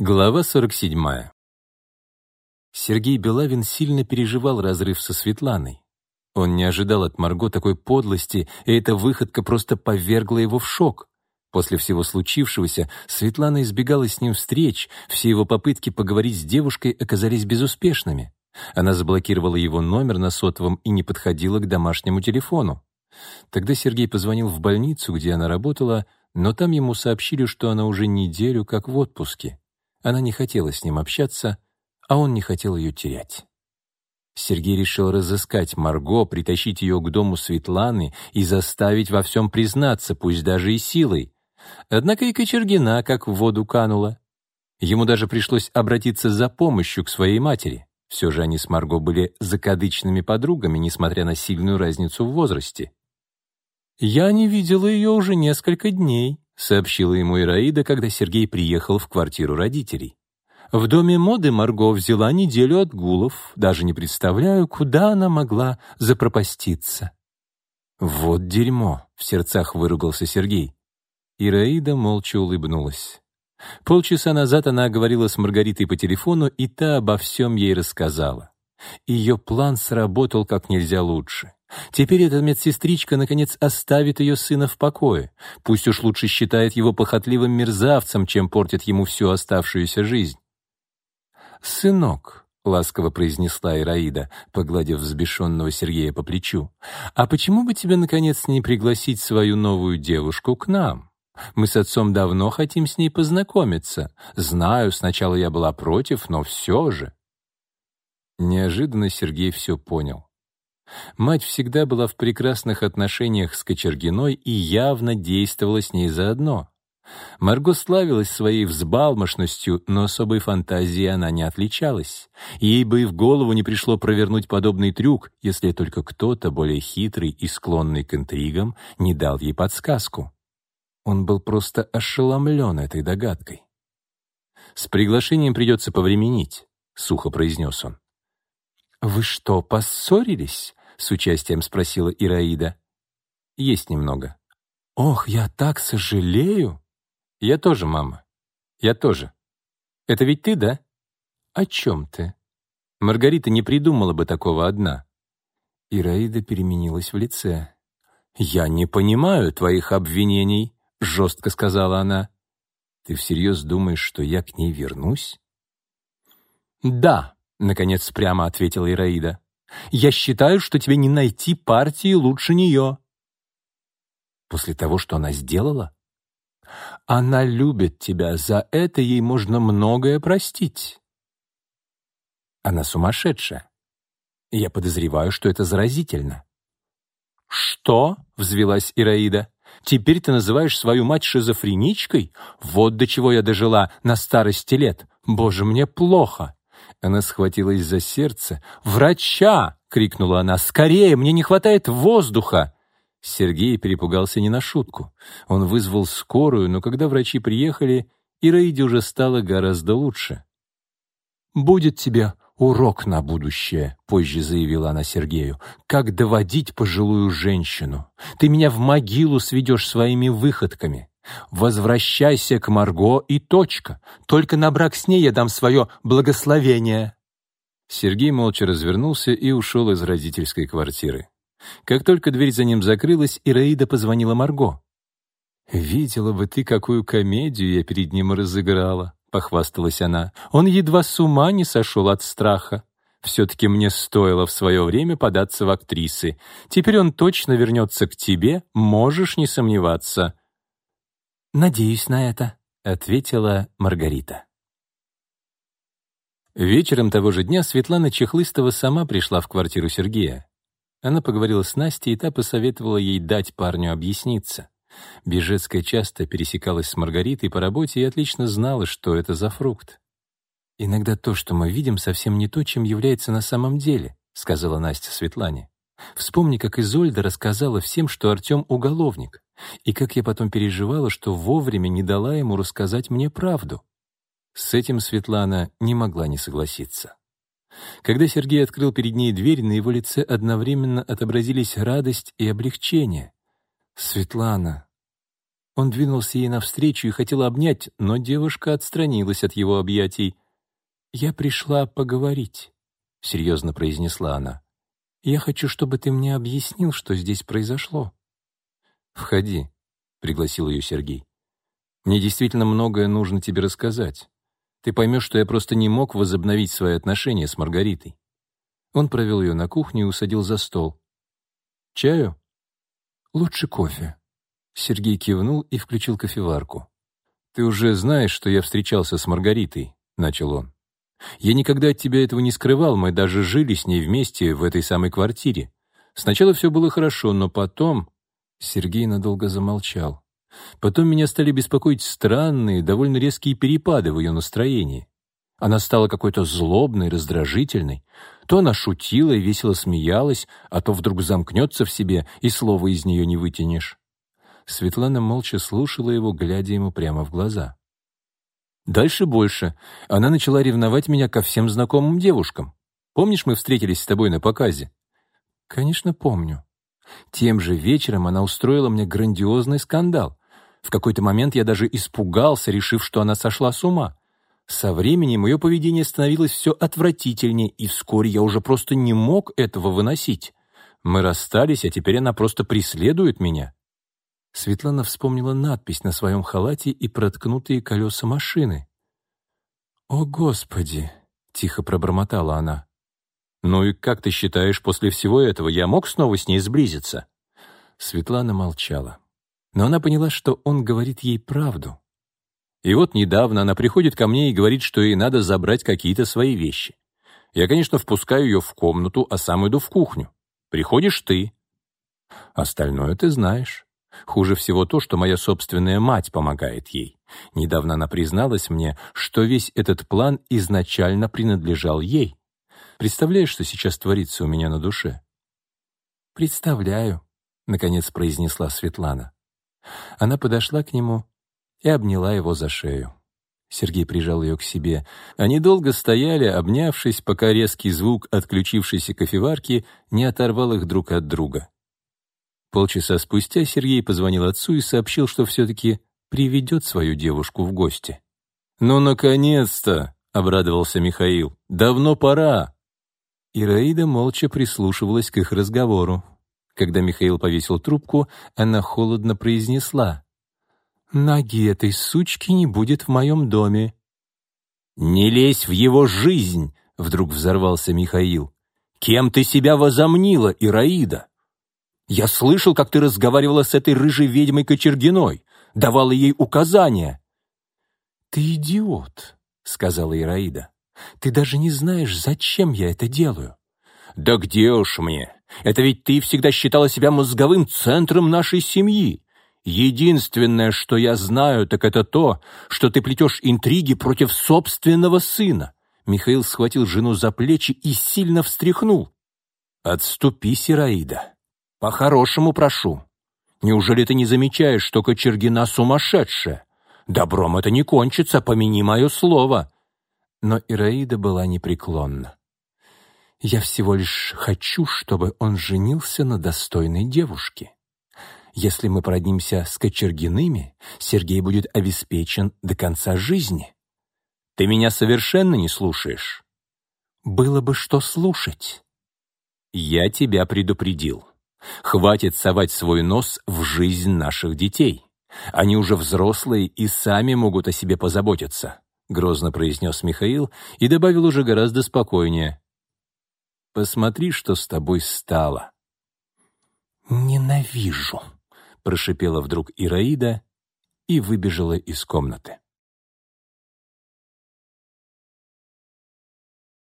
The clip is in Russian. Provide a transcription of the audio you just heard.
Глава 47. Сергей Белавин сильно переживал разрыв со Светланой. Он не ожидал от Марго такой подлости, и эта выходка просто повергла его в шок. После всего случившегося Светлана избегала с ним встреч, все его попытки поговорить с девушкой оказались безуспешными. Она заблокировала его номер на сотовом и не подходила к домашнему телефону. Тогда Сергей позвонил в больницу, где она работала, но там ему сообщили, что она уже неделю как в отпуске. Она не хотела с ним общаться, а он не хотел ее терять. Сергей решил разыскать Марго, притащить ее к дому Светланы и заставить во всем признаться, пусть даже и силой. Однако и Кочергина как в воду канула. Ему даже пришлось обратиться за помощью к своей матери. Все же они с Марго были закадычными подругами, несмотря на сильную разницу в возрасте. «Я не видела ее уже несколько дней», — сообщила ему Ираида, когда Сергей приехал в квартиру родителей. «В доме моды Марго взяла неделю отгулов. Даже не представляю, куда она могла запропаститься». «Вот дерьмо!» — в сердцах выругался Сергей. Ираида молча улыбнулась. Полчаса назад она говорила с Маргаритой по телефону, и та обо всем ей рассказала. Ее план сработал как нельзя лучше. Теперь эта медсестричка, наконец, оставит ее сына в покое. Пусть уж лучше считает его похотливым мерзавцем, чем портит ему всю оставшуюся жизнь. «Сынок», — ласково произнесла Ираида, погладив взбешенного Сергея по плечу, «а почему бы тебе, наконец, не пригласить свою новую девушку к нам? Мы с отцом давно хотим с ней познакомиться. Знаю, сначала я была против, но все же». Неожиданно Сергей все понял. Мать всегда была в прекрасных отношениях с Кочергиной и явно действовала с ней заодно. Марго славилась своей взбалмошностью, но особой фантазией она не отличалась. Ей бы и в голову не пришло провернуть подобный трюк, если только кто-то более хитрый и склонный к интригам не дал ей подсказку. Он был просто ошеломлен этой догадкой. «С приглашением придется повременить», — сухо произнес он. «Вы что, поссорились?» — с участием спросила Ираида. «Есть немного». «Ох, я так сожалею!» «Я тоже, мама. Я тоже. Это ведь ты, да?» «О чем ты?» Маргарита не придумала бы такого одна. Ираида переменилась в лице. «Я не понимаю твоих обвинений», — жестко сказала она. «Ты всерьез думаешь, что я к ней вернусь?» «Да», — наконец прямо ответила Ираида. «Я считаю, что тебе не найти партии лучше нее». «После того, что она сделала?» «Она любит тебя, за это ей можно многое простить». «Она сумасшедшая. Я подозреваю, что это заразительно». «Что?» — взвелась Ираида. «Теперь ты называешь свою мать шизофреничкой? Вот до чего я дожила на старости лет. Боже, мне плохо!» Она схватилась за сердце. «Врача!» — крикнула она. «Скорее! Мне не хватает воздуха!» Сергей перепугался не на шутку. Он вызвал скорую, но когда врачи приехали, Ираиде уже стало гораздо лучше. «Будет тебе урок на будущее», — позже заявила она Сергею, «как доводить пожилую женщину. Ты меня в могилу сведешь своими выходками. Возвращайся к Марго и точка. Только на брак с ней я дам свое благословение». Сергей молча развернулся и ушел из родительской квартиры. Как только дверь за ним закрылась, Ираида позвонила Марго. «Видела бы ты, какую комедию я перед ним разыграла», — похвасталась она. «Он едва с ума не сошел от страха. Все-таки мне стоило в свое время податься в актрисы. Теперь он точно вернется к тебе, можешь не сомневаться». «Надеюсь на это», — ответила Маргарита. Вечером того же дня Светлана Чехлыстова сама пришла в квартиру Сергея. Она поговорила с Настей, и та посоветовала ей дать парню объясниться. Бежецкая часто пересекалась с Маргаритой по работе и отлично знала, что это за фрукт. «Иногда то, что мы видим, совсем не то, чем является на самом деле», — сказала Настя Светлане. «Вспомни, как Изольда рассказала всем, что Артем — уголовник. И как я потом переживала, что вовремя не дала ему рассказать мне правду. С этим Светлана не могла не согласиться. Когда Сергей открыл перед ней дверь, на его лице одновременно отобразились радость и облегчение. «Светлана, Он двинулся ей навстречу и хотел обнять, но девушка отстранилась от его объятий. «Я пришла поговорить», — серьезно произнесла она. «Я хочу, чтобы ты мне объяснил, что здесь произошло». «Входи», — пригласил ее Сергей. «Мне действительно многое нужно тебе рассказать. Ты поймешь, что я просто не мог возобновить свои отношения с Маргаритой». Он провел ее на кухню и усадил за стол. «Чаю?» «Лучше кофе». Сергей кивнул и включил кофеварку. «Ты уже знаешь, что я встречался с Маргаритой», — начал он. «Я никогда от тебя этого не скрывал, мы даже жили с ней вместе в этой самой квартире. Сначала все было хорошо, но потом...» Сергей надолго замолчал. Потом меня стали беспокоить странные, довольно резкие перепады в ее настроении. Она стала какой-то злобной, раздражительной. То она шутила и весело смеялась, а то вдруг замкнется в себе, и слова из нее не вытянешь. Светлана молча слушала его, глядя ему прямо в глаза. Дальше больше. Она начала ревновать меня ко всем знакомым девушкам. Помнишь, мы встретились с тобой на показе? Конечно, помню. Тем же вечером она устроила мне грандиозный скандал. В какой-то момент я даже испугался, решив, что она сошла с ума. Со временем ее поведение становилось все отвратительнее, и вскоре я уже просто не мог этого выносить. Мы расстались, а теперь она просто преследует меня. Светлана вспомнила надпись на своем халате и проткнутые колеса машины. «О, Господи!» — тихо пробормотала она. «Ну и как ты считаешь, после всего этого я мог снова с ней сблизиться?» Светлана молчала но она поняла, что он говорит ей правду. И вот недавно она приходит ко мне и говорит, что ей надо забрать какие-то свои вещи. Я, конечно, впускаю ее в комнату, а сам иду в кухню. Приходишь ты. Остальное ты знаешь. Хуже всего то, что моя собственная мать помогает ей. Недавно она призналась мне, что весь этот план изначально принадлежал ей. Представляешь, что сейчас творится у меня на душе? «Представляю», — наконец произнесла Светлана. Она подошла к нему и обняла его за шею. Сергей прижал ее к себе. Они долго стояли, обнявшись, пока резкий звук отключившейся кофеварки не оторвал их друг от друга. Полчаса спустя Сергей позвонил отцу и сообщил, что все-таки приведет свою девушку в гости. «Ну, наконец-то!» — обрадовался Михаил. «Давно пора!» Ираида молча прислушивалась к их разговору. Когда Михаил повесил трубку, она холодно произнесла. «Ноги этой сучки не будет в моем доме». «Не лезь в его жизнь!» — вдруг взорвался Михаил. «Кем ты себя возомнила, Ираида? Я слышал, как ты разговаривала с этой рыжей ведьмой Кочергиной, давала ей указания». «Ты идиот», — сказала Ираида. «Ты даже не знаешь, зачем я это делаю». «Да где уж мне? Это ведь ты всегда считала себя мозговым центром нашей семьи. Единственное, что я знаю, так это то, что ты плетешь интриги против собственного сына». Михаил схватил жену за плечи и сильно встряхнул. «Отступи, Сираида. По-хорошему прошу. Неужели ты не замечаешь, что Кочергина сумасшедшая? Добром это не кончится, помяни мое слово». Но Ираида была непреклонна. Я всего лишь хочу, чтобы он женился на достойной девушке. Если мы проднимся с Кочергиными, Сергей будет обеспечен до конца жизни. Ты меня совершенно не слушаешь. Было бы что слушать. Я тебя предупредил. Хватит совать свой нос в жизнь наших детей. Они уже взрослые и сами могут о себе позаботиться», — грозно произнес Михаил и добавил уже гораздо спокойнее. Посмотри, что с тобой стало». «Ненавижу», — прошипела вдруг Ираида и выбежала из комнаты.